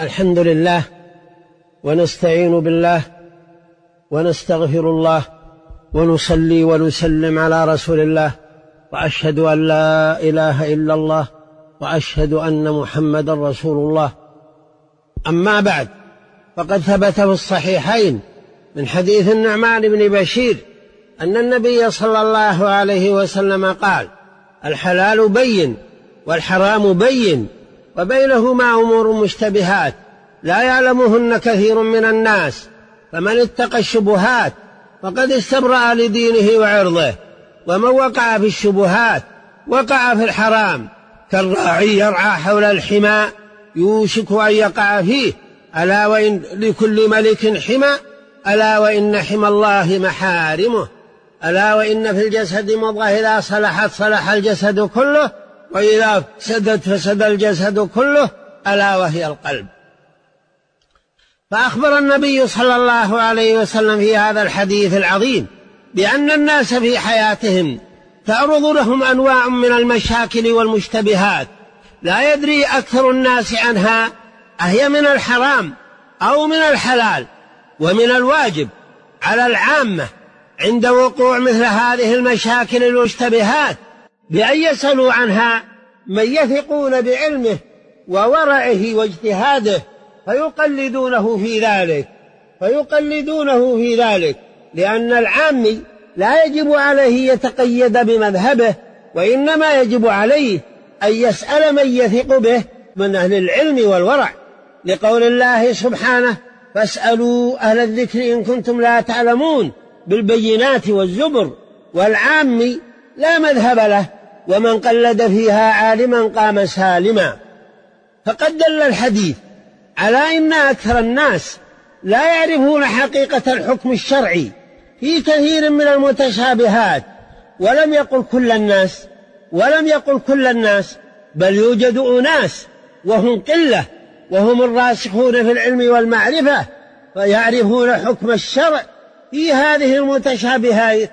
الحمد لله ونستعين بالله ونستغفر الله ونصلي ونسلم على رسول الله وأشهد أن لا إله إلا الله وأشهد أن محمدا رسول الله. أما بعد فقد ثبت في الصحيحين من حديث النعمان بن بشير أن النبي صلى الله عليه وسلم قال الحلال بين والحرام بين وبينهما أمور مشتبهات لا يعلمهن كثير من الناس فمن اتقى الشبهات فقد استبرأ لدينه وعرضه ومن وقع في الشبهات وقع في الحرام كالراعي يرعى حول الحمى يوشك أن يقع فيه ألا وإن لكل ملك حمى ألا وإن حمى الله محارمه ألا وإن في الجسد مضغة إذا صلحت صلح الجسد كله وإذا فسدت فسد الجسد كله ألا وهي القلب. فأخبر النبي صلى الله عليه وسلم في هذا الحديث العظيم بأن الناس في حياتهم تعرض لهم أنواع من المشاكل والمشتبهات لا يدري أكثر الناس عنها أهي من الحرام أو من الحلال ومن الواجب على العامة عند وقوع مثل هذه المشاكل المشتبهات. بأن يسألوا عنها من يثقون بعلمه وورعه واجتهاده فيقلدونه في ذلك فيقلدونه في ذلك لأن العامي لا يجب عليه يتقيد بمذهبه وإنما يجب عليه أن يسأل من يثق به من أهل العلم والورع. لقول الله سبحانه فاسألوا أهل الذكر إن كنتم لا تعلمون بالبينات والزبر والعام لا مذهب له ومن قلد فيها عالما قام سالما. فقد دل الحديث على إن أكثر الناس لا يعرفون حقيقة الحكم الشرعي في كثير من المتشابهات. ولم يقل كل الناس ولم يقل كل الناس بل يوجد أناس وهم قلة وهم الراسخون في العلم والمعرفة فيعرفون حكم الشرع في هذه المتشابهات.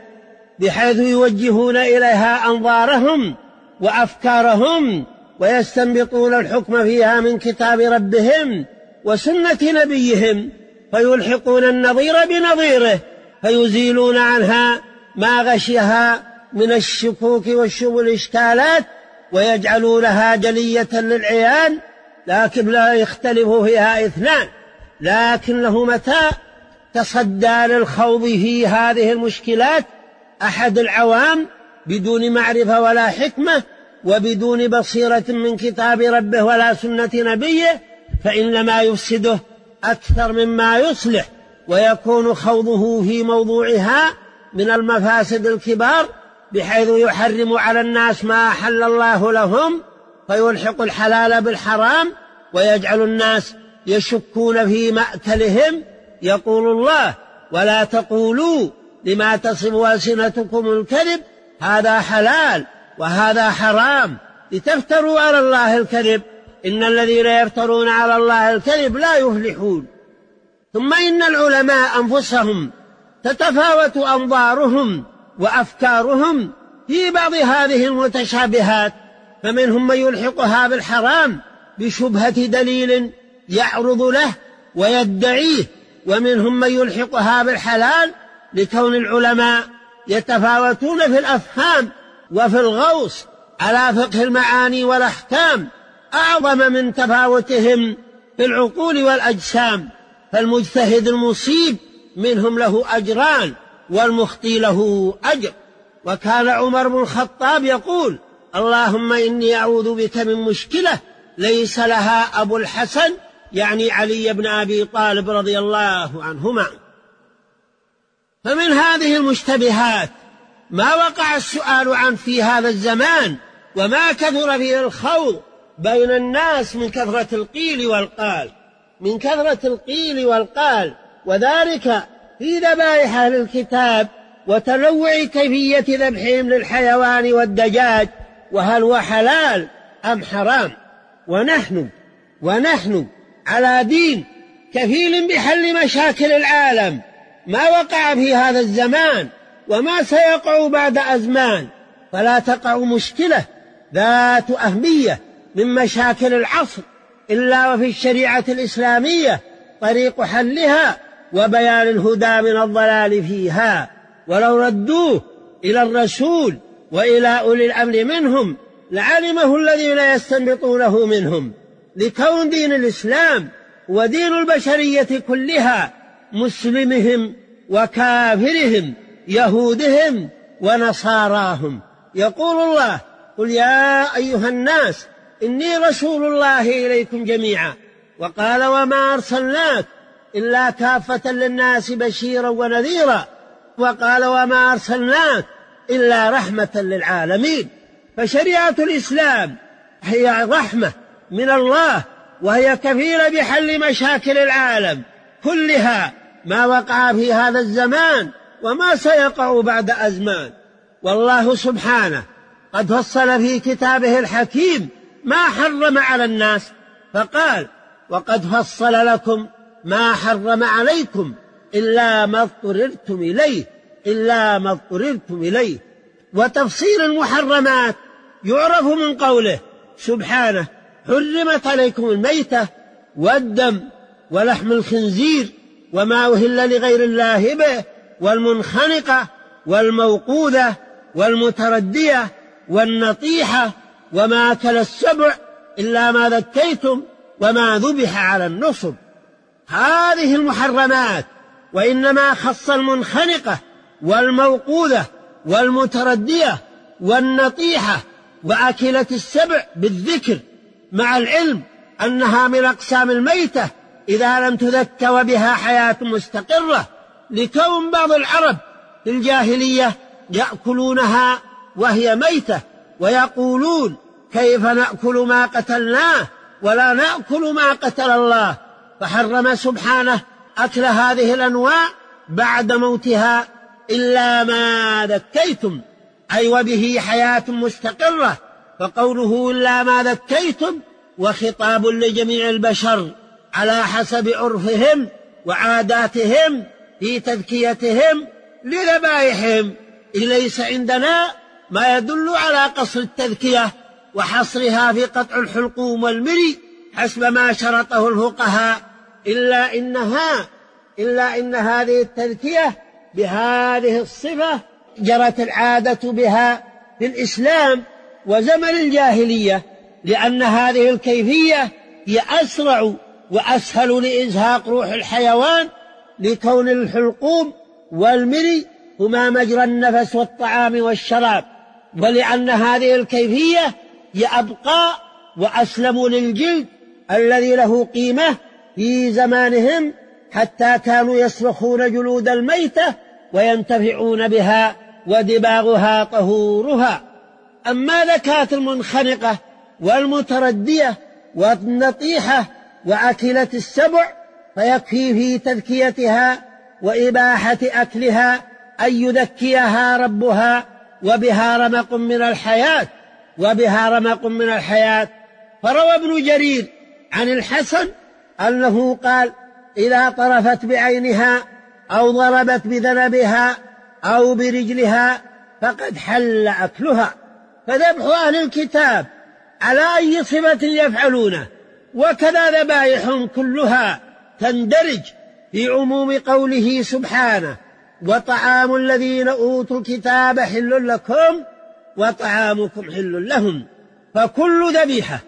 بحيث يوجهون إليها أنظارهم وأفكارهم ويستنبطون الحكم فيها من كتاب ربهم وسنة نبيهم فيلحقون النظير بنظيره فيزيلون عنها ما غشيها من الشكوك والاشكالات ويجعلونها جلية للعيان لكن لا يختلف فيها إثنان لكنه متى تصدى للخوض في هذه المشكلات أحد العوام بدون معرفة ولا حكمة وبدون بصيرة من كتاب ربه ولا سنة نبيه فإنما يفسده أكثر مما يصلح ويكون خوضه في موضوعها من المفاسد الكبار بحيث يحرم على الناس ما أحل الله لهم فيلحق الحلال بالحرام ويجعل الناس يشكون في ماكلهم يقول الله ولا تقولوا لما تصف ألسنتكم الكذب هذا حلال وهذا حرام. لتفتروا على الله الكذب. إن الذين يفترون على الله الكذب لا يفلحون. ثم إن العلماء أنفسهم تتفاوت أنظارهم وأفكارهم في بعض هذه المتشابهات. فمنهم من يلحقها بالحرام بشبهة دليل يعرض له ويدعيه ومنهم من يلحقها بالحلال لكون العلماء يتفاوتون في الأفهام وفي الغوص على فقه المعاني والأحكام. أعظم من تفاوتهم في العقول والأجسام فالمجتهد المصيب منهم له أجران والمخطي له أجر. وكان عمر بن الخطاب يقول اللهم إني أعوذ بك من مشكلة ليس لها أبو الحسن يعني علي بن أبي طالب رضي الله عنهما. فمن هذه المشتبهات ما وقع السؤال عن في هذا الزمان وما كثر فيه الخوض بين الناس من كثرة القيل والقال من كثرة القيل والقال. وذلك في ذبائح أهل الكتاب وتنوع كيفية ذبحهم للحيوان والدجاج وهل هو حلال أم حرام. ونحن ونحن على دين كفيل بحل مشاكل العالم. ما وقع في هذا الزمان وما سيقع بعد أزمان فلا تقع مشكلة ذات أهمية من مشاكل العصر إلا وفي الشريعة الإسلامية طريق حلها وبيان الهدى من الضلال فيها ولو ردوه إلى الرسول وإلى أولي الأمر منهم لعلمه الذين يستنبطونه منهم. لكون دين الإسلام ودين البشرية كلها مسلمهم وكافرهم يهودهم ونصاراهم. يقول الله قل يا أيها الناس إني رسول الله إليكم جميعا. وقال وما أرسلناك إلا كافة للناس بشيرا ونذيرا. وقال وما أرسلناك إلا رحمة للعالمين. فشريعة الإسلام هي رحمة من الله وهي كفيلة بحل مشاكل العالم كلها. ما وقع في هذا الزمان وما سيقع بعد أزمان. والله سبحانه قد فصل في كتابه الحكيم ما حرم على الناس فقال وقد فصل لكم ما حرم عليكم إلا ما اضطررتم إليه إلا ما اضطررتم إليه. وتفصيل المحرمات يعرف من قوله سبحانه حرمت عليكم الميتة والدم ولحم الخنزير وما أهل لغير الله به والمنخنقة والموقوذة والمتردية والنطيحة وما أكل السبع إلا ما ذكيتم وما ذبح على النصب. هذه المحرمات وإنما خص المنخنقة والموقوذة والمتردية والنطيحة وأكلة السبع بالذكر مع العلم أنها من أقسام الميتة إذا لم تذك وبها حياة مستقرة لكون بعض العرب في الجاهلية يأكلونها وهي ميتة ويقولون كيف نأكل ما قتلناه ولا نأكل ما قتل الله. فحرم سبحانه أكل هذه الأنواع بعد موتها إلا ما ذكيتم. أي وبه حياة مستقرة. فقوله إلا ما ذكيتم وخطاب لجميع البشر. على حسب عرفهم وعاداتهم في تذكيتهم لذبائحهم. ليس عندنا ما يدل على قصر التذكية وحصرها في قطع الحلقوم والمري حسب ما شرطه الفقهاء. إلا إنها إلا إن هذه التذكية بهذه الصفة جرت العادة بها في الإسلام وزمن الجاهلية لأن هذه الكيفية هي أسرع وأسهل لإزهاق روح الحيوان لكون الحلقوم والمري هما مجرى النفس والطعام والشراب. ولأن هذه الكيفية هي أبقى وأسلم للجلد الذي له قيمة في زمانهم حتى كانوا يسلخون جلود الميتة وينتفعون بها ودباغها طهورها. أما ذكاة المنخنقة والمتردية والنطيحة وأكلة السبع فيكفي في تذكيتها وإباحة أكلها أن يذكيها ربها وبها رمق من الحياة وبها رمق من الحياة. فروى ابن جرير عن الحسن أنه قال إذا طرفت بعينها أو ضربت بذنبها أو برجلها فقد حل أكلها. فذبح أهل الكتاب على أي صفة يفعلونه؟ وكذا ذبائحهم كلها تندرج في عموم قوله سبحانه وطعام الذين أوتوا الكتاب حل لكم وطعامكم حل لهم. فكل ذبيحة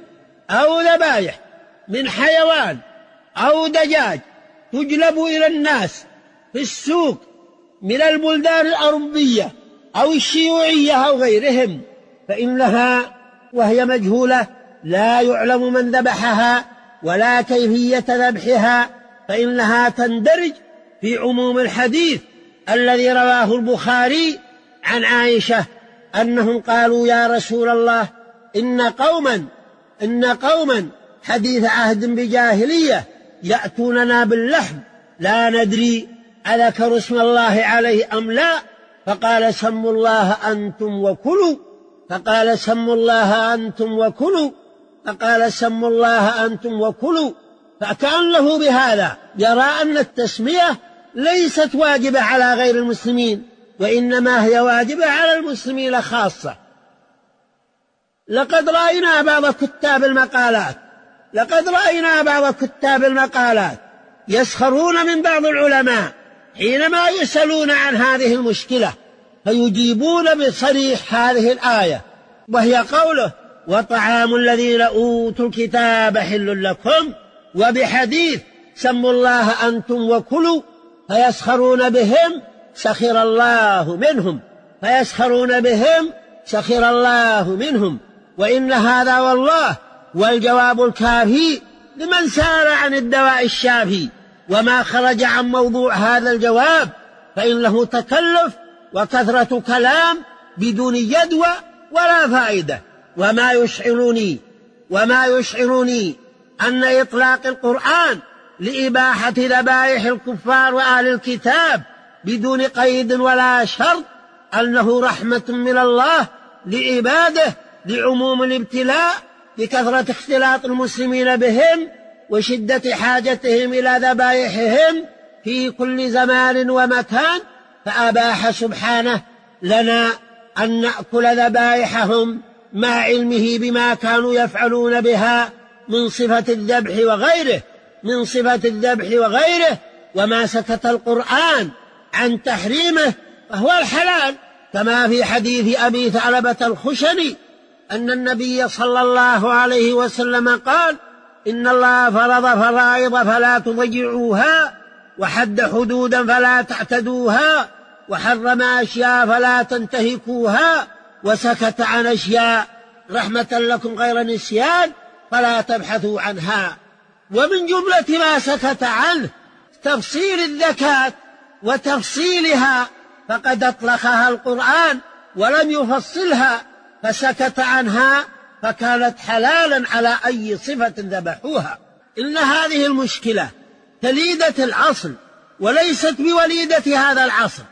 أو ذبائح من حيوان أو دجاج تجلب إلى الناس في السوق من البلدان الأوروبية أو الشيوعية أو غيرهم فإنها وهي مجهولة لا يعلم من ذبحها ولا كيفية ذبحها فإنها تندرج في عموم الحديث الذي رواه البخاري عن عائشة أنهم قالوا يا رسول الله إن قوما إن قوما حديث عهد بجاهلية يأتوننا باللحم لا ندري أذكر اسم الله عليه أم لا؟ فقال سموا الله أنتم وكلوا. فقال سموا الله أنتم وكلوا. فقال سموا الله أنتم وكلوا فكأنه بهذا يرى أن التسمية ليست واجبة على غير المسلمين وإنما هي واجبة على المسلمين خاصة. لقد رأينا بعض كتاب المقالات لقد رأينا بعض كتاب المقالات يسخرون من بعض العلماء حينما يسألون عن هذه المشكلة فيجيبون بصريح هذه الآية وهي قوله وطعام الذين أوتوا الكتاب حل لكم وبحديث سموا الله أنتم وكلوا فيسخرون بهم سخر الله منهم فيسخرون بهم سخر الله منهم وإن هذا والله والجواب الكافي لمن سار عن الدواء الشافي وما خرج عن موضوع هذا الجواب فإنه تكلف وكثرة كلام بدون جدوى ولا فائدة وما يشعرني وما يشعرني أن إطلاق القرآن لإباحة ذبائح الكفار وأهل الكتاب بدون قيد ولا شرط أنه رحمة من الله لعباده لعموم الابتلاء لكثرة اختلاط المسلمين بهم وشدة حاجتهم إلى ذبائحهم في كل زمان ومكان فأباح سبحانه لنا أن نأكل ذبائحهم. مع علمه بما كانوا يفعلون بها من صفة الذبح وغيره من صفة الذبح وغيره وما سكت القرآن عن تحريمه فهو الحلال. كما في حديث أبي ثعلبة الخشني أن النبي صلى الله عليه وسلم قال إن الله فرض فرائض فلا تضيعوها وحد حدودا فلا تعتدوها وحرم أشياء فلا تنتهكوها وسكت عن أشياء رحمة لكم غير نسيان فلا تبحثوا عنها. ومن جملة ما سكت عنه تفصيل الزكاة وتفصيلها. فقد أطلقها القرآن ولم يفصلها. فسكت عنها فكانت حلالا على أي صفة ذبحوها. إن هذه المشكلة تليدة العصر وليست بوليدة هذا العصر.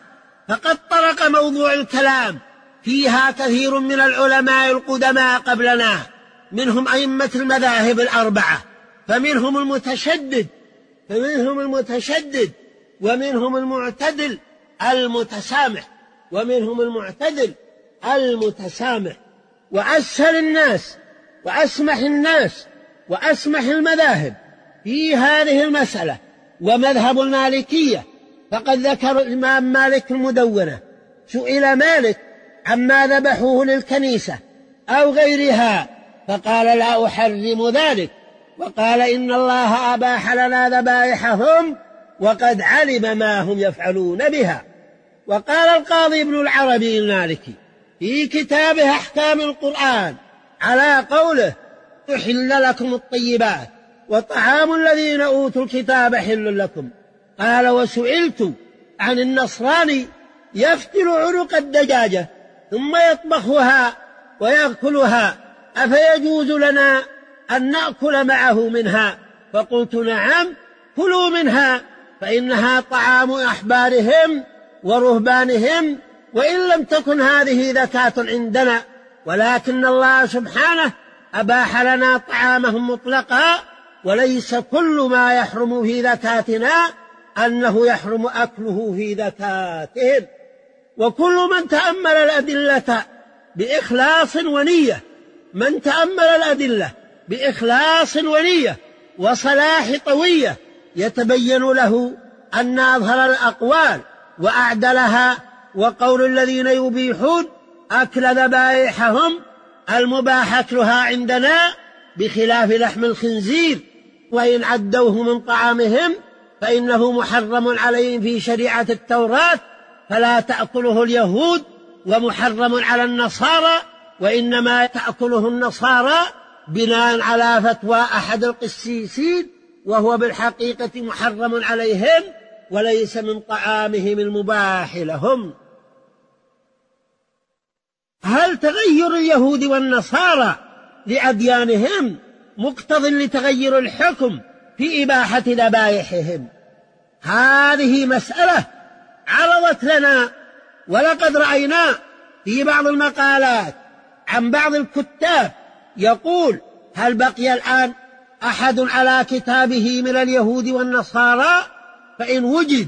فقد طرق موضوع الكلام فيها كثير من العلماء القدماء قبلنا منهم أئمة المذاهب الأربعة فمنهم المتشدد فمنهم المتشدد ومنهم المعتدل المتسامح ومنهم المعتدل المتسامح. وأسهل الناس وأسمح الناس وأسمح المذاهب في هذه المسألة. ومذهب المالكية فقد ذكر الإمام مالك المدونة سئل مالك عما ذبحوه للكنيسة أو غيرها فقال لا أحرم ذلك وقال إن الله أباح لنا ذبائحهم وقد علم ما هم يفعلون بها. وقال القاضي ابن العربي المالكي في كتابه أحكام القرآن على قوله أحل لكم الطيبات وطعام الذين أوتوا الكتاب حل لكم. قال وسئلت عن النصراني يفتل عنق الدجاجة ثم يطبخها ويأكلها أفيجوز لنا أن نأكل معه منها؟ فقلت نعم كلوا منها فإنها طعام أحبارهم ورهبانهم وإن لم تكن هذه زكاة عندنا ولكن الله سبحانه أباح لنا طعامهم مطلقا وليس كل ما يحرم في زكاتنا أنه يحرم أكله في زكاتهم وكل من تأمل الأدلة بإخلاص ونية من تأمل الأدلة بإخلاص ونية وصلاح طوية يتبين له أن أظهر الأقوال وأعدلها وقول الذين يبيحون أكل ذبائحهم المباح أكلها عندنا بخلاف لحم الخنزير وإن عدوه من طعامهم فإنه محرم عليهم في شريعة التوراة فلا تأكله اليهود ومحرم على النصارى وإنما تأكله النصارى بناء على فتوى أحد القسيسين وهو بالحقيقة محرم عليهم وليس من طعامهم المباح لهم. هل تغير اليهود والنصارى لأديانهم مقتض لتغير الحكم في إباحة ذبائحهم هذه مسألة عرضت لنا ولقد رأينا في بعض المقالات عن بعض الكتاب يقول هل بقي الآن أحد على كتابه من اليهود والنصارى؟ فإن وجد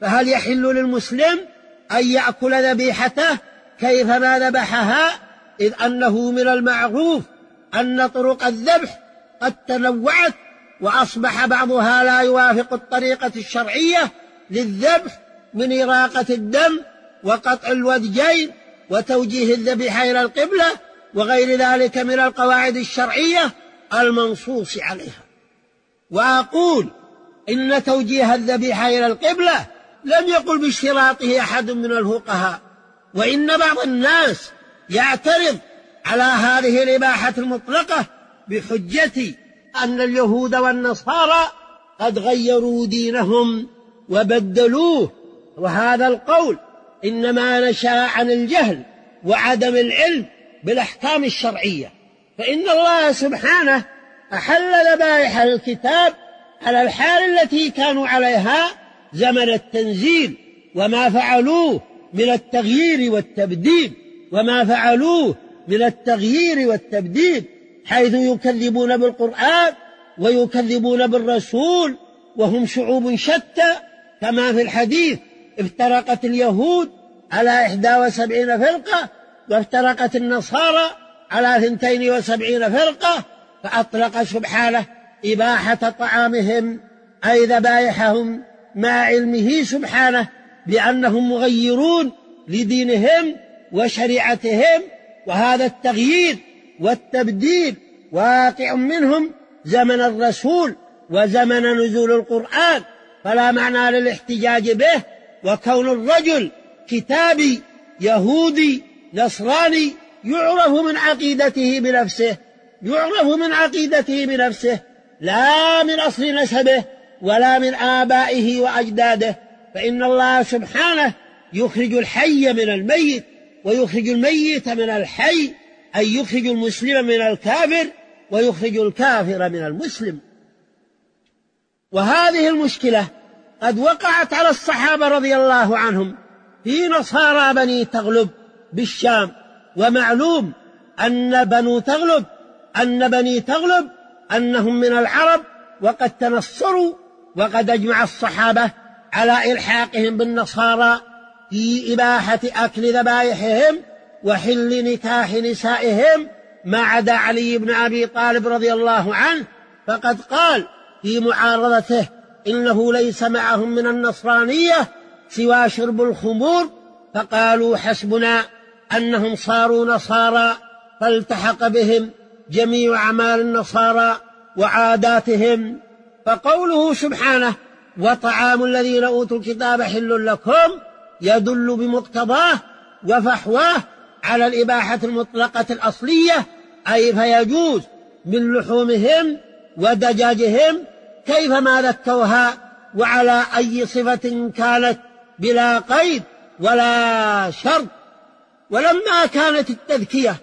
فهل يحل للمسلم أن يأكل ذبيحته؟ كيفما ذبحها؟ إذ أنه من المعروف أن طرق الذبح قد تنوعت وأصبح بعضها لا يوافق الطريقة الشرعية للذبح من إراقة الدم وقطع الودجين وتوجيه الذبيحة إلى القبلة وغير ذلك من القواعد الشرعية المنصوص عليها. وأقول إن توجيه الذبيحة إلى القبلة لم يقل باشتراطه أحد من الفقهاء وإن بعض الناس يعترض على هذه الإباحة المطلقة بحجة أن اليهود والنصارى قد غيروا دينهم وبدلوه وهذا القول إنما نشأ عن الجهل وعدم العلم بالأحكام الشرعية. فإن الله سبحانه أحل ذبائح الكتاب على الحال التي كانوا عليها زمن التنزيل وما فعلوه من التغيير والتبديل وما فعلوه من التغيير والتبديل حيث يكذبون بالقرآن ويكذبون بالرسول وهم شعوب شتى كما في الحديث افترقت اليهود على إحدى وسبعين فرقة وافترقت النصارى على ثنتين وسبعين فرقة فأطلق سبحانه إباحة طعامهم أي ذبائحهم مع علمه سبحانه بأنهم مغيرون لدينهم وشريعتهم وهذا التغيير والتبديل واقع منهم زمن الرسول وزمن نزول القرآن فلا معنى للاحتجاج به وكون الرجل كتابي يهودي نصراني يعرف من عقيدته بنفسه يعرف من عقيدته بنفسه لا من أصل نسبه ولا من آبائه وأجداده فإن الله سبحانه يخرج الحي من الميت ويخرج الميت من الحي أي يخرج المسلم من الكافر ويخرج الكافر من المسلم. وهذه المشكلة قد وقعت على الصحابة رضي الله عنهم في نصارى بني تغلب بالشام. ومعلوم أن بنو تغلب أن بني تغلب أنهم من العرب وقد تنصروا وقد أجمع الصحابة على إلحاقهم بالنصارى في إباحة أكل ذبائحهم وحل نكاح نسائهم ما عدا علي بن أبي طالب رضي الله عنه. فقد قال في معارضته إنه ليس معهم من النصرانية سوى شرب الخمور فقالوا حسبنا أنهم صاروا نصارى فالتحق بهم جميع أعمال النصارى وعاداتهم. فقوله سبحانه وطعام الذين أوتوا الكتاب حل لكم يدل بمقتضاه وفحواه على الإباحة المطلقة الأصلية أي فيجوز من لحومهم ودجاجهم كيفما ذكوها وعلى أي صفة كانت بلا قيد ولا شرط. ولما كانت التذكية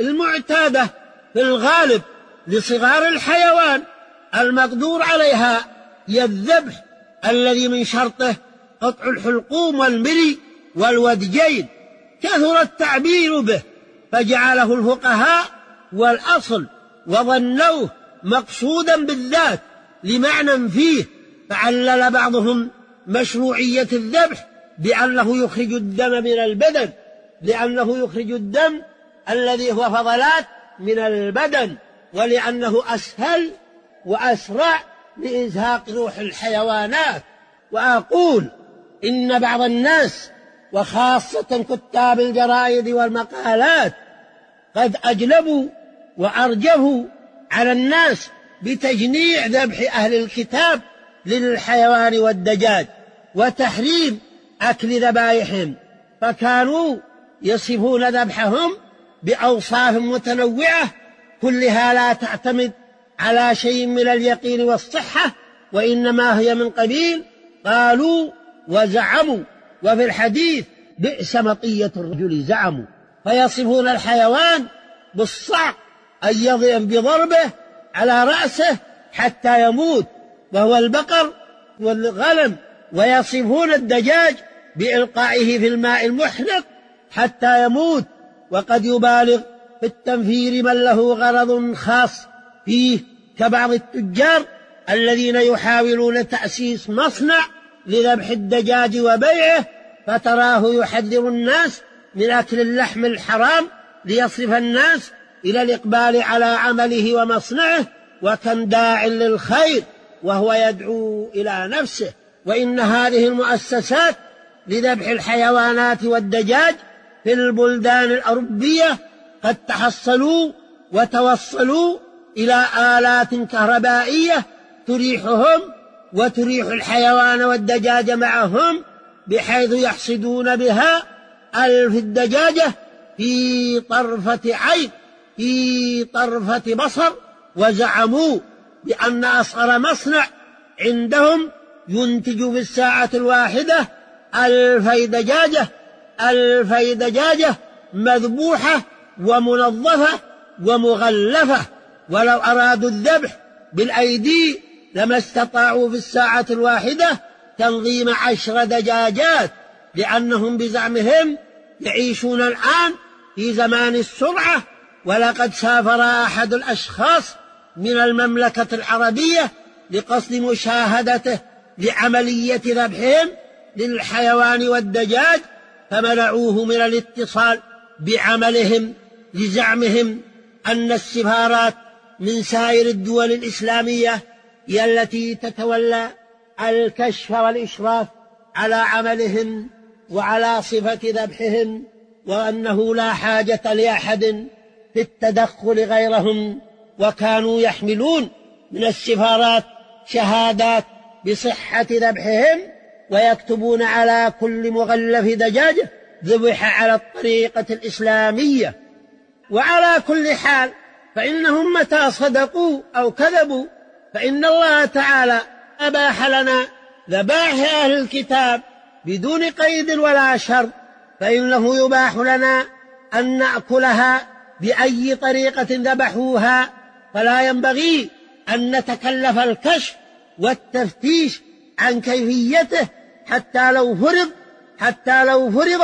المعتادة في الغالب لصغار الحيوان المقدور عليها هي الذبح الذي من شرطه قطع الحلقوم والمري والودجين. كثر التعبير به فجعله الفقهاء والأصل وظنوه مقصودا بالذات. لمعنى فيه فعلل بعضهم مشروعية الذبح بأنه يخرج الدم من البدن لأنه يخرج الدم الذي هو فضلات من البدن ولأنه أسهل وأسرع لإزهاق روح الحيوانات. وأقول إن بعض الناس وخاصة كتاب الجرائد والمقالات قد أجلبوا وأرجفوا على الناس بتجنيع ذبح أهل الكتاب للحيوان والدجاج وتحريم أكل ذبائحهم فكانوا يصفون ذبحهم بأوصاف متنوعة كلها لا تعتمد على شيء من اليقين والصحة وإنما هي من قبيل قالوا وزعموا وفي الحديث بئس مطية الرجل زعموا فيصفون الحيوان بالصعق أن يضرب بضربه على رأسه حتى يموت وهو البقر والغنم ويصفون الدجاج بإلقائه في الماء المحرق حتى يموت. وقد يبالغ في التنفير من له غرض خاص فيه كبعض التجار الذين يحاولون تأسيس مصنع لذبح الدجاج وبيعه فتراه يحذر الناس من أكل اللحم الحرام ليصرف الناس إلى الإقبال على عمله ومصنعه وكم داع للخير وهو يدعو إلى نفسه. وإن هذه المؤسسات لذبح الحيوانات والدجاج في البلدان الأوروبية قد تحصلوا وتوصلوا إلى آلات كهربائية تريحهم وتريح الحيوان والدجاج معهم بحيث يحصدون بها ألف الدجاجة في طرفة عين. في طرفة بصر وزعموا بأن أصغر مصنع عندهم ينتج في الساعة الواحدة ألفي دجاجة ألفي دجاجة مذبوحة ومنظفة ومغلفة. ولو أرادوا الذبح بالأيدي لما استطاعوا في الساعة الواحدة تنظيم عشر دجاجات لأنهم بزعمهم يعيشون الآن في زمان السرعة ولقد سافر أحد الأشخاص من المملكة العربية لقصد مشاهدته لعملية ذبحهم للحيوان والدجاج فمنعوه من الاتصال بعملهم لزعمهم أن السفارات من سائر الدول الإسلامية هي التي تتولى الكشف والإشراف على عملهم وعلى صفة ذبحهم وأنه لا حاجة لأحد في التدخل غيرهم وكانوا يحملون من السفارات شهادات بصحة ذبحهم ويكتبون على كل مغلف دجاجة ذبح على الطريقة الإسلامية. وعلى كل حال فإنهم متى صدقوا أو كذبوا فإن الله تعالى أباح لنا ذبائح أهل الكتاب بدون قيد ولا شرط فإنه يباح لنا أن نأكلها بأي طريقة ذبحوها فلا ينبغي أن نتكلف الكشف والتفتيش عن كيفيته حتى لو فرض حتى لو فرض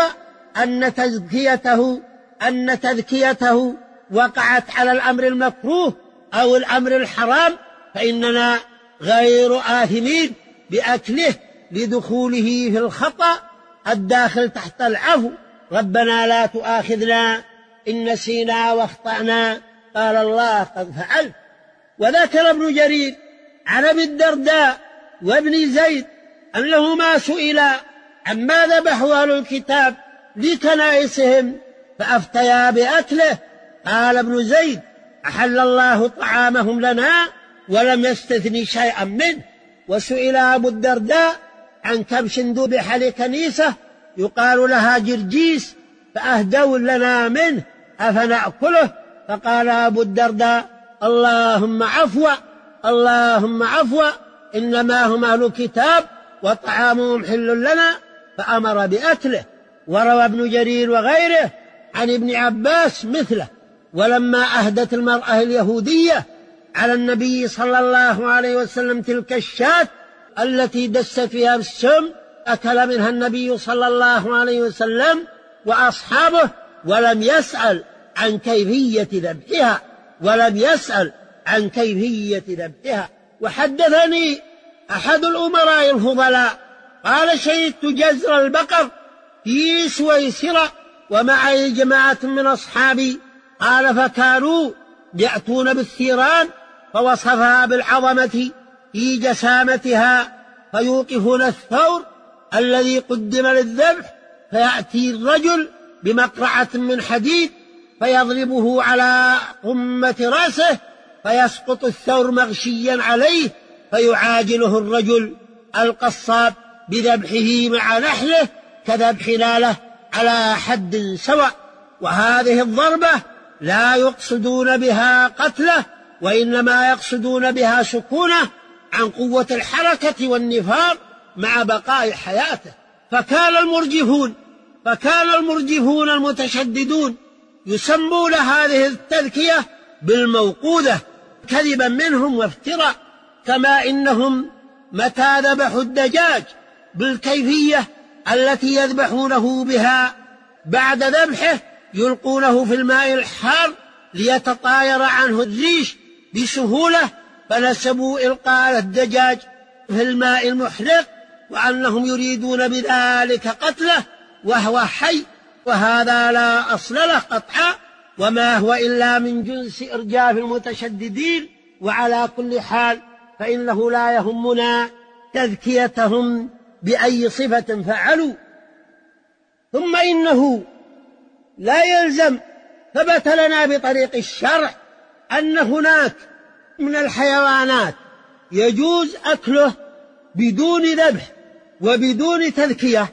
أن تزكيته أن تذكيته وقعت على الأمر المكروه أو الأمر الحرام فإننا غير آثمين بأكله لدخوله في الخطأ الداخل تحت العفو. ربنا لا تؤاخذنا إن نسينا واخطأنا. قال الله قد فعلت وذكر ابن جرير. عن أبي الدرداء وابن زيد أنهما سئلا عما ذبحوا أهل الكتاب لكنائسهم؟ فأفتيا بأكله. قال ابن زيد أحل الله طعامهم لنا ولم يستثني شيئا منه. وسئل أبو الدرداء عن كبش ذبح لكنيسة يقال لها جرجيس فأهدوا لنا منه. أفنأكله؟ فقال أبو الدرداء اللهم عفوا اللهم عفوا إنما هم أهل كتاب وطعامهم حل لنا فأمر بأكله. وروى ابن جرير وغيره عن ابن عباس مثله. ولما أهدت المرأة اليهودية على النبي صلى الله عليه وسلم تلك الشاة التي دست فيها السم أكل منها النبي صلى الله عليه وسلم وأصحابه ولم يسأل عن كيفية ذبحها ولم يسأل عن كيفية ذبحها. وحدثني أحد الأمراء الفضلاء قال شهدت جزر البقر في سويسرة ومعي جماعة من أصحابي. قال فكانوا يأتون بالثيران فوصفها بالعظمة في جسامتها فيوقفون الثور الذي قدم للذبح فيأتي الرجل بمقرعة من حديد فيضربه على قمة رأسه فيسقط الثور مغشيا عليه فيعاجله الرجل القصاب بذبحه مع نحله كذبحنا له على حد سواء. وهذه الضربة لا يقصدون بها قتله وإنما يقصدون بها سكونه عن قوة الحركة والنفار مع بقاء حياته. فكان المرجفون فكان المرجفون المتشددون يسمون هذه التذكية بالموقوذة كذبا منهم وافتراء كما إنهم متى ذبحوا الدجاج بالكيفية التي يذبحونه بها بعد ذبحه يلقونه في الماء الحار ليتطاير عنه الريش بسهولة فنسبوا إلقاء الدجاج في الماء المحرق وأنهم يريدون بذلك قتله. وهو حي وهذا لا أصل له قطعا وما هو إلا من جنس إرجاف المتشددين وعلى كل حال فإنه لا يهمنا تذكيتهم بأي صفة فعلوا. ثم إنه لا يلزم ثبت لنا بطريق الشرع أن هناك من الحيوانات يجوز أكله بدون ذبح وبدون تذكية.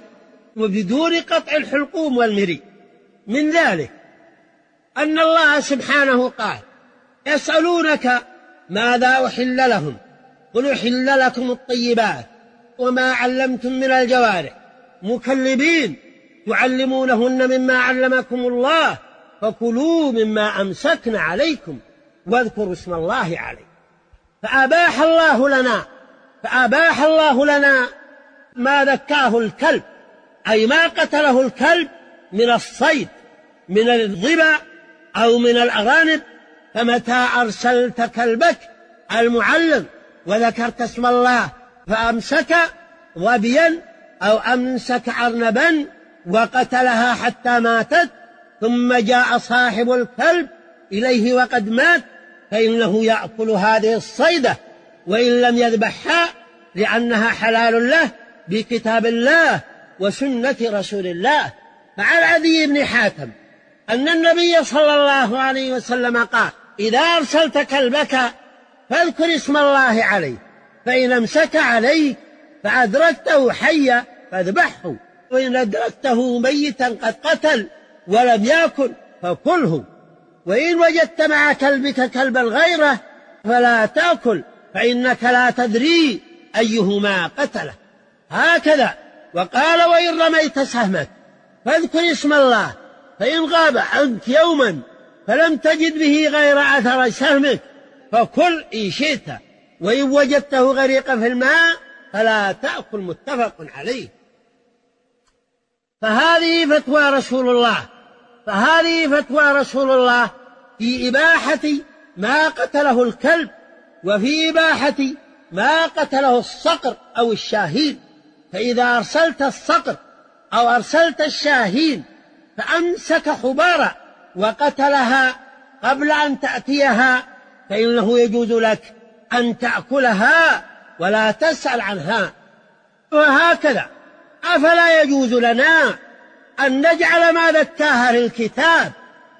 وبدون قطع الحلقوم والمري. من ذلك أن الله سبحانه قال يسألونك ماذا أحل لهم؟ قل أحل لكم الطيبات وما علمتم من الجوارح. مكلبين تعلمونهن مما علمكم الله فكلوا مما أمسكن عليكم واذكروا اسم الله عليه. فأباح الله لنا فأباح الله لنا ما ذكاه الكلب أي ما قتله الكلب من الصيد من الظبا أو من الأرانب فمتى أرسلت كلبك المعلم وذكرت اسم الله فأمسك ظبيا أو أمسك أرنبا وقتلها حتى ماتت ثم جاء صاحب الكلب إليه وقد مات فإنه يأكل هذه الصيدة وإن لم يذبحها لأنها حلال له بكتاب الله وسنة رسول الله فعن عدي بن حاتم أن النبي صلى الله عليه وسلم قال إذا أرسلت كلبك فاذكر اسم الله عليه فإن أمسك عليك فأدركته حيا فاذبحه وإن أدركته ميتا قد قتل ولم يأكل فكله وإن وجدت مع كلبك كلبا غيره فلا تأكل فإنك لا تدري أيهما قتله. هكذا وقال وإن رميت سهمك فاذكر اسم الله فإن غاب عنك يوما فلم تجد به غير أثر سهمك فكل إن شئت وإن وجدته غريقا في الماء فلا تأكل متفق عليه. فهذه فتوى رسول الله فهذه فتوى رسول الله في إباحة ما قتله الكلب وفي إباحة ما قتله الصقر أو الشاهين. فإذا أرسلت الصقر أو أرسلت الشاهين فأمسك حبارا وقتلها قبل أن تأتيها فإنه يجوز لك أن تأكلها ولا تسأل عنها. وهكذا أفلا يجوز لنا أن نجعل ما ذكاها للكتاب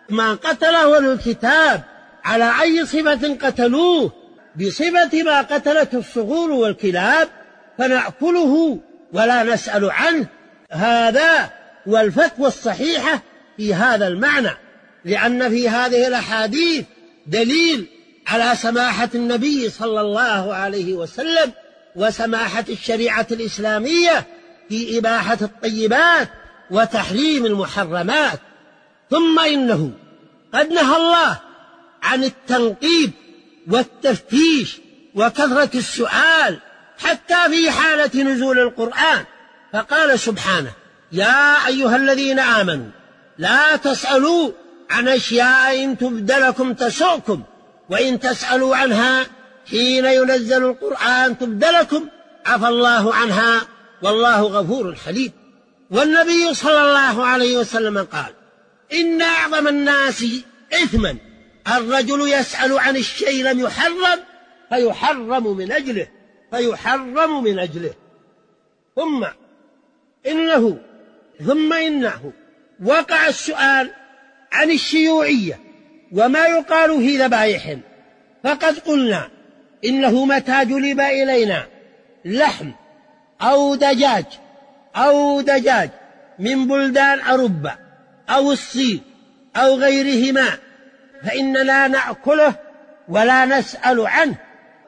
ما قتله للكتاب على أي صفة قتلوه بصفة ما قتلته الصغور والكلاب فنأكله ولا نسأل عنه. هذا والفتوى الصحيحة في هذا المعنى لأن في هذه الأحاديث دليل على سماحة النبي صلى الله عليه وسلم وسماحة الشريعة الإسلامية في إباحة الطيبات وتحريم المحرمات. ثم إنه قد نهى الله عن التنقيب والتفتيش وكثرة السؤال حتى في حالة نزول القرآن. فقال سبحانه يا أيها الذين آمنوا لا تسألوا عن أشياء إن تبد لكم تسؤكم وإن تسألوا عنها حين ينزل القرآن تبد لكم عفى الله عنها والله غفور حليم. والنبي صلى الله عليه وسلم قال إن أعظم الناس إثما الرجل يسأل عن الشيء لم يحرم فيحرم من أجله. فيحرم من أجله. ثم إنه ثم إنه وقع السؤال عن الشيوعية وما يقال في ذبائحهم فقد قلنا إنه متى جلب إلينا. لحم أو دجاج أو دجاج من بلدان أوروبا أو الصين أو غيرهما فإننا نأكله ولا نسأل عنه.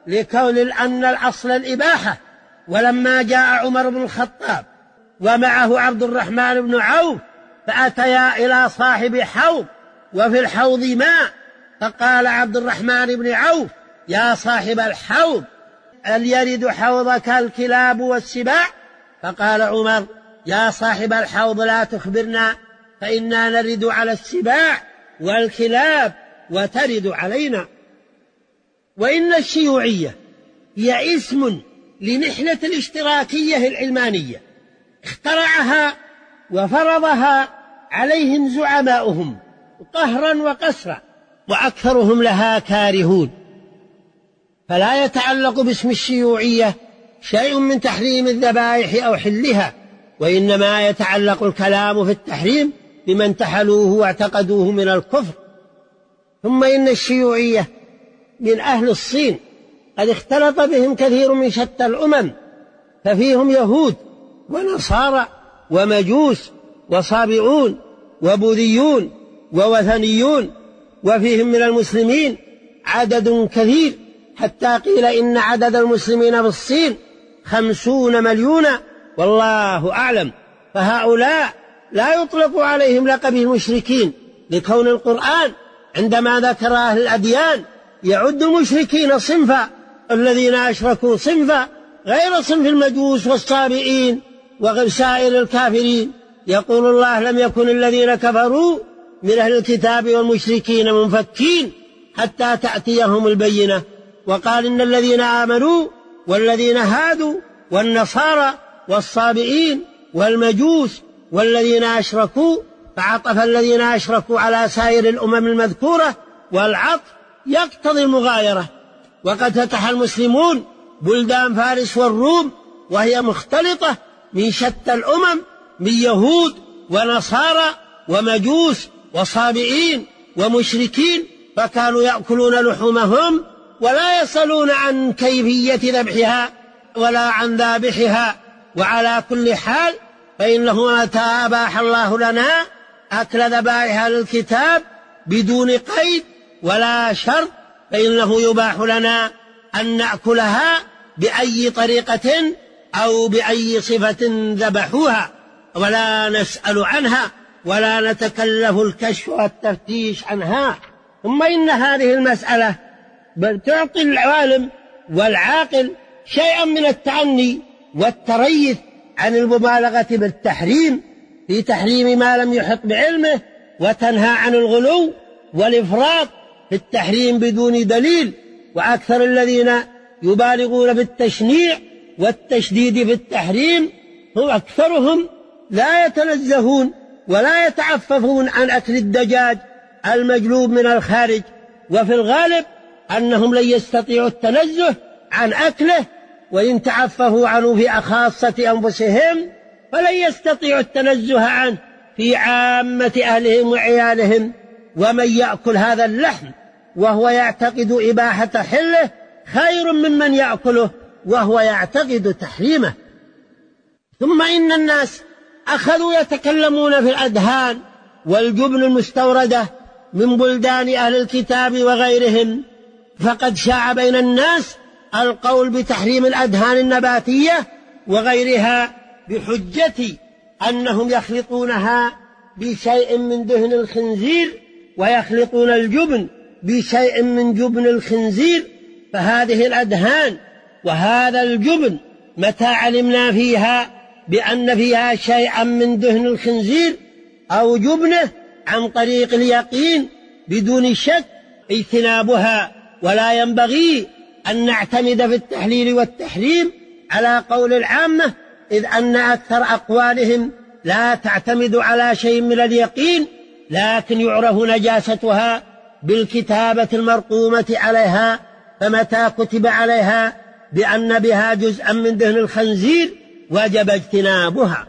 لكون أن الأصل الإباحة. ولما جاء عمر بن الخطاب ومعه عبد الرحمن بن عوف فأتيا إلى صاحب حوض وفي الحوض ماء. فقال عبد الرحمن بن عوف يا صاحب الحوض هل يرد حوضك الكلاب والسباع؟ فقال عمر يا صاحب الحوض لا تخبرنا فإنا نرد على السباع والكلاب وترد علينا. وإن الشيوعية هي اسم لنحلة الاشتراكية العلمانية. اخترعها وفرضها عليهم زعماؤهم قهرا وقسرا وأكثرهم لها كارهون. فلا يتعلق باسم الشيوعية شيء من تحريم الذبائح أو حلها وإنما يتعلق الكلام في التحريم بمن انتحلوه واعتقدوه من الكفر. ثم إن الشيوعية من أهل الصين. قد اختلط بهم كثير من شتى الأمم ففيهم يهود ونصارى ومجوس وصابئون وبوذيون ووثنيون وفيهم من المسلمين عدد كثير. حتى قيل إن عدد المسلمين في الصين خمسون مليونا والله أعلم. فهؤلاء لا يطلق عليهم لقب المشركين لكون القرآن عندما ذكر أهل الأديان يعد المشركين صنفا الذين أشركوا صنفا غير صنف المجوس والصابئين وسائر الكافرين. يقول الله لم يكن الذين كفروا من أهل الكتاب والمشركين منفكين حتى تأتيهم البينة. وقال إن الذين آمنوا والذين هادوا والنصارى والصابئين والمجوس والذين أشركوا فعطف الذين أشركوا على سائر الأمم المذكورة والعطف يقتضي المغايرة. وقد فتح المسلمون بلدان فارس والروم وهي مختلطة من شتى الأمم من يهود ونصارى ومجوس وصابئين ومشركين فكانوا يأكلون لحومهم ولا يسألون عن كيفية ذبحها ولا عن ذابحها. وعلى كل حال فإنه متى أباح الله لنا أكل ذبائح للكتاب بدون قيد ولا شرط فإنه يباح لنا أن نأكلها بأي طريقة أو بأي صفة ذبحوها ولا نسأل عنها ولا نتكلف الكشف والتفتيش عنها. ثم إن هذه المسألة بل تعطي العالم والعاقل شيئا من التعني والتريث عن المبالغة بالتحريم في تحريم ما لم يحط بعلمه وتنهى عن الغلو والإفراط في التحريم بدون دليل وأكثر الذين يبالغون في التشنيع والتشديد في التحريم هو أكثرهم لا يتنزهون ولا يتعففون عن أكل الدجاج المجلوب من الخارج وفي الغالب أنهم لن يستطيعوا التنزه عن أكله وإن تعففوا عنه في خاصة أنفسهم فلن يستطيعوا التنزه عنه في عامة أهلهم وعيالهم ومن يأكل هذا اللحم وهو يعتقد إباحة حله خير ممن يأكله وهو يعتقد تحريمه. ثم إن الناس أخذوا يتكلمون في الأدهان والجبن المستوردة من بلدان أهل الكتاب وغيرهم فقد شاع بين الناس القول بتحريم الأدهان النباتية وغيرها بحجة أنهم يخلطونها بشيء من دهن الخنزير ويخلطون الجبن. بشيء من جبن الخنزير فهذه الأدهان وهذا الجبن متى علمنا فيها بأن فيها شيئا من دهن الخنزير أو جبنه عن طريق اليقين بدون شك اجتنابها؟ ولا ينبغي أن نعتمد في التحليل والتحريم على قول العامة إذ أن أكثر أقوالهم لا تعتمد على شيء من اليقين لكن يعرف نجاستها بالكتابة المرقومة عليها فمتى كتب عليها؟ بأن بها جزءا من دهن الخنزير وجب اجتنابها.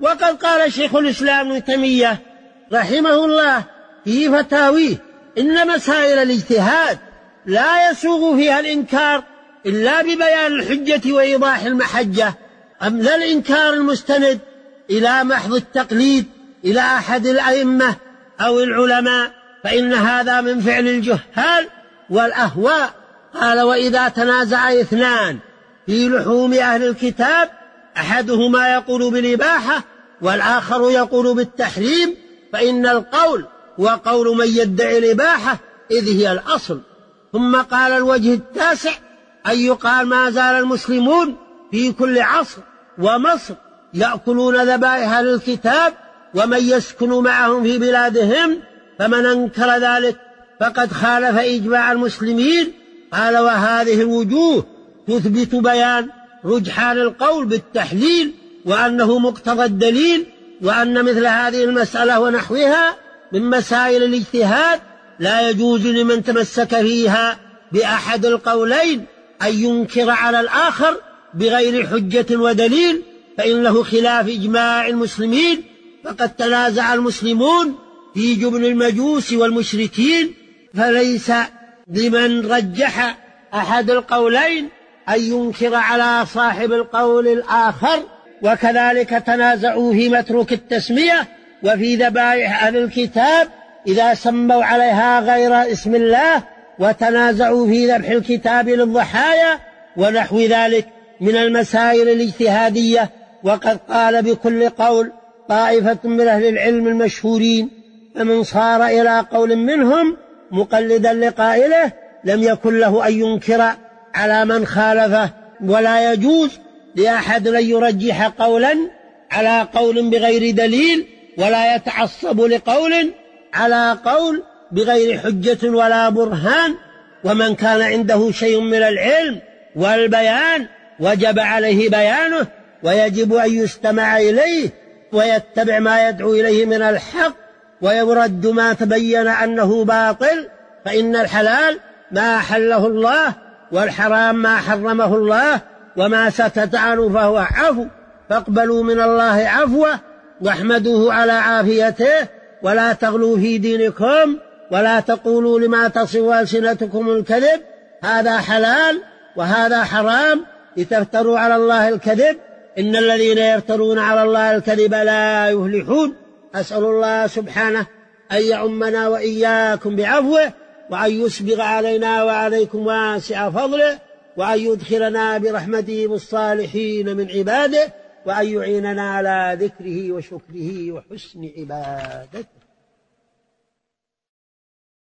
وقد قال شيخ الإسلام ابن تيمية رحمه الله في فتاويه إن مسائل الاجتهاد لا يسوغ فيها الإنكار إلا ببيان الحجة وإيضاح المحجة. أم لا الإنكار المستند إلى محض التقليد إلى أحد الأئمة أو العلماء؟ فإن هذا من فعل الجهال والأهواء. قال وإذا تنازع اثنان في لحوم أهل الكتاب أحدهما يقول بالإباحة والآخر يقول بالتحريم فإن القول هو قول من يدعي الإباحة إذ هي الأصل. ثم قال الوجه التاسع أن يقال ما زال المسلمون في كل عصر ومصر يأكلون ذبائح للكتاب ومن يسكن معهم في بلادهم فمن أنكر ذلك فقد خالف إجماع المسلمين. قال وهذه الوجوه تثبت بيان رجحان القول بالتحليل وأنه مقتضى الدليل وأن مثل هذه المسألة ونحوها من مسائل الاجتهاد لا يجوز لمن تمسك فيها بأحد القولين أن ينكر على الآخر بغير حجة ودليل فإنه خلاف إجماع المسلمين فقد تنازع المسلمون في جبن المجوس والمشركين فليس لمن رجح أحد القولين أن ينكر على صاحب القول الآخر وكذلك تنازعوا في متروك التسمية وفي ذبائح أهل الكتاب إذا سموا عليها غير اسم الله وتنازعوا في ذبح الكتاب للضحايا ونحو ذلك من المسائل الاجتهادية وقد قال بكل قول طائفة من أهل العلم المشهورين فمن صار إلى قول منهم مقلدا لقائله لم يكن له أن ينكر على من خالفه ولا يجوز لأحد أن يرجح قولا على قول بغير دليل ولا يتعصب لقول على قول بغير حجة ولا برهان. ومن كان عنده شيء من العلم والبيان وجب عليه بيانه ويجب أن يستمع إليه ويتبع ما يدعو إليه من الحق. ويرد ما تبين أنه باطل فإن الحلال ما أحله الله والحرام ما حرمه الله وما سكت عنه فهو عفو. فاقبلوا من الله عفوه واحمدوه على عافيته ولا تغلوا في دينكم ولا تقولوا لما تصف ألسنتكم الكذب. هذا حلال وهذا حرام لتفتروا على الله الكذب. إن الذين يفترون على الله الكذب لا يفلحون. أسأل الله سبحانه أن يعمنا وإياكم بعفوه وأن يسبغ علينا وعليكم واسع فضله وأن يدخلنا برحمته بالصالحين من عباده وأن يعيننا على ذكره وشكره وحسن عبادته.